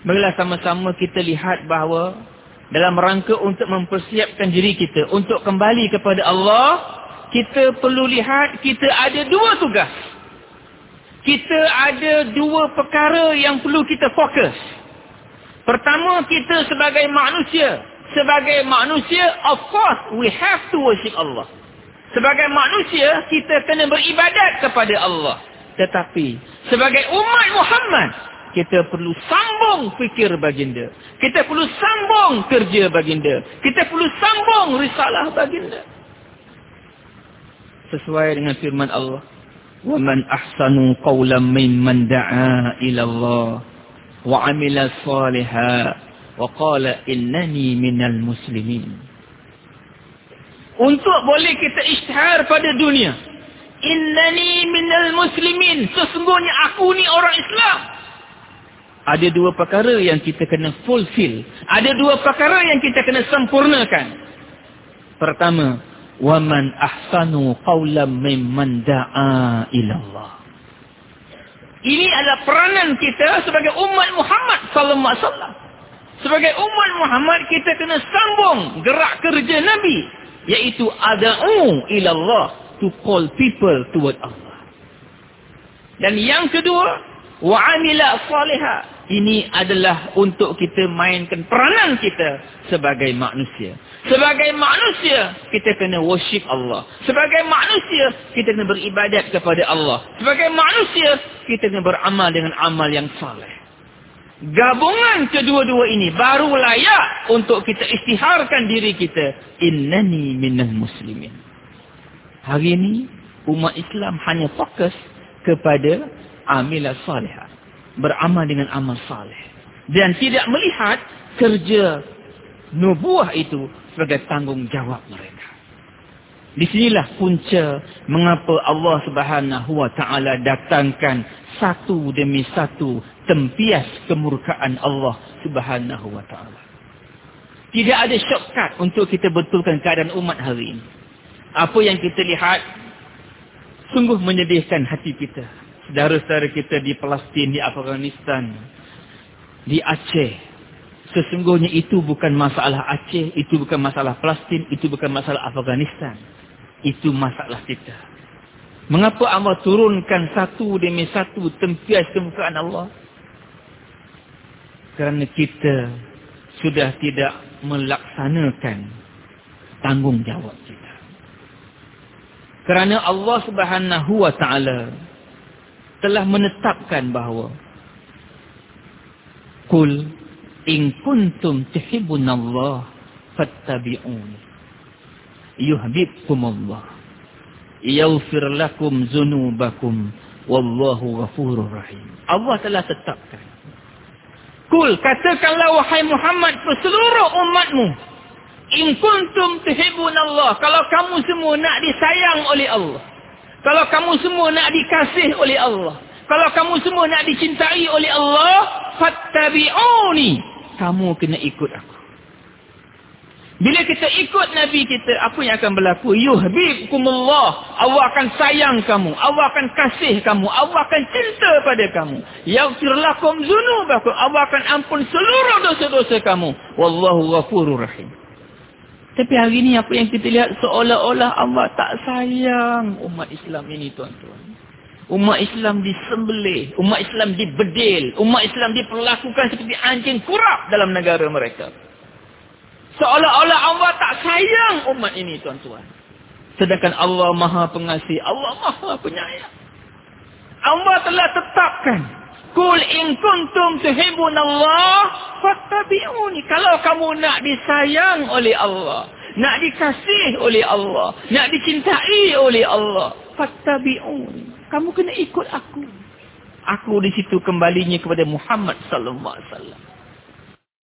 Marilah sama-sama kita lihat bahawa dalam rangka untuk mempersiapkan diri kita untuk kembali kepada Allah, kita perlu lihat kita ada dua tugas. Kita ada dua perkara yang perlu kita fokus. Pertama, kita sebagai manusia. Sebagai manusia, of course, we have to worship Allah. Sebagai manusia, kita kena beribadat kepada Allah. Tetapi, sebagai umat Muhammad, kita perlu sambung fikir baginda. Kita perlu sambung kerja baginda. Kita perlu sambung risalah baginda. Sesuai dengan firman Allah. وَمَنْ أَحْسَنُ قَوْلًا مِنْ دَعَى إِلَى اللَّهِ وَعَمِلَ صَالِحًا وَقَالَ إِنَّنِي مِنَ الْمُسْلِمِينَ Untuk boleh kita isytihar pada dunia. Innani minal muslimin. Sesungguhnya aku ni orang Islam. Ada dua perkara yang kita kena fulfill. Ada dua perkara yang kita kena sempurnakan. Pertama, ahsanu qawlam mimman da'a ila Allah. Ini adalah peranan kita sebagai umat Muhammad wasallam. Sebagai umat Muhammad kita kena sambung gerak kerja Nabi iaitu ada'u ila Allah to call people toward Allah. Dan yang kedua, amila salihah ini adalah untuk kita mainkan peranan kita sebagai manusia. Sebagai manusia, kita kena worship Allah. Sebagai manusia, kita kena beribadat kepada Allah. Sebagai manusia, kita kena beramal dengan amal yang saleh. Gabungan kedua-dua ini baru layak untuk kita istiharkan diri kita. Innani minal muslimin. Hari ini, umat Islam hanya fokus kepada amilah salihah beramal dengan amal saleh dan tidak melihat kerja nubuah itu sebagai tanggungjawab mereka. Di sinilah punca mengapa Allah Subhanahu wa taala datangkan satu demi satu tempias kemurkaan Allah Subhanahu wa taala. Tidak ada shortcut untuk kita betulkan keadaan umat hari ini. Apa yang kita lihat sungguh menyedihkan hati kita saudara-saudara kita di Palestin, di Afghanistan, di Aceh. Sesungguhnya itu bukan masalah Aceh, itu bukan masalah Palestin, itu bukan masalah Afghanistan. Itu masalah kita. Mengapa Allah turunkan satu demi satu tempias kemukaan Allah? Kerana kita sudah tidak melaksanakan tanggungjawab kita. Kerana Allah subhanahu wa ta'ala telah menetapkan bahawa Kul in kuntum tuhibbunallah fattabi'uni yuhibbukumullah yaghfir lakum dzunubakum wallahu ghafurur rahim. Allah telah tetapkan. Kul katakanlah wahai Muhammad seluruh umatmu in kuntum tuhibbunallah kalau kamu semua nak disayang oleh Allah kalau kamu semua nak dikasih oleh Allah. Kalau kamu semua nak dicintai oleh Allah. Fattabi'uni. Kamu kena ikut aku. Bila kita ikut Nabi kita, apa yang akan berlaku? Yuhbibkumullah. Allah akan sayang kamu. Allah akan kasih kamu. Allah akan cinta pada kamu. Yaghfir lakum zunubakum. Allah akan ampun seluruh dosa-dosa kamu. Wallahu ghafurur rahim. Tapi hari ini apa yang kita lihat seolah-olah Allah tak sayang umat Islam ini tuan-tuan. Umat Islam disembelih, umat Islam dibedil, umat Islam diperlakukan seperti anjing kurap dalam negara mereka. Seolah-olah Allah tak sayang umat ini tuan-tuan. Sedangkan Allah maha pengasih, Allah maha penyayang. Allah telah tetapkan Kul in kuntum tuhibun Allah fattabi'uni. Kalau kamu nak disayang oleh Allah, nak dikasih oleh Allah, nak dicintai oleh Allah, fattabi'uni. Kamu kena ikut aku. Aku di situ kembalinya kepada Muhammad sallallahu alaihi wasallam.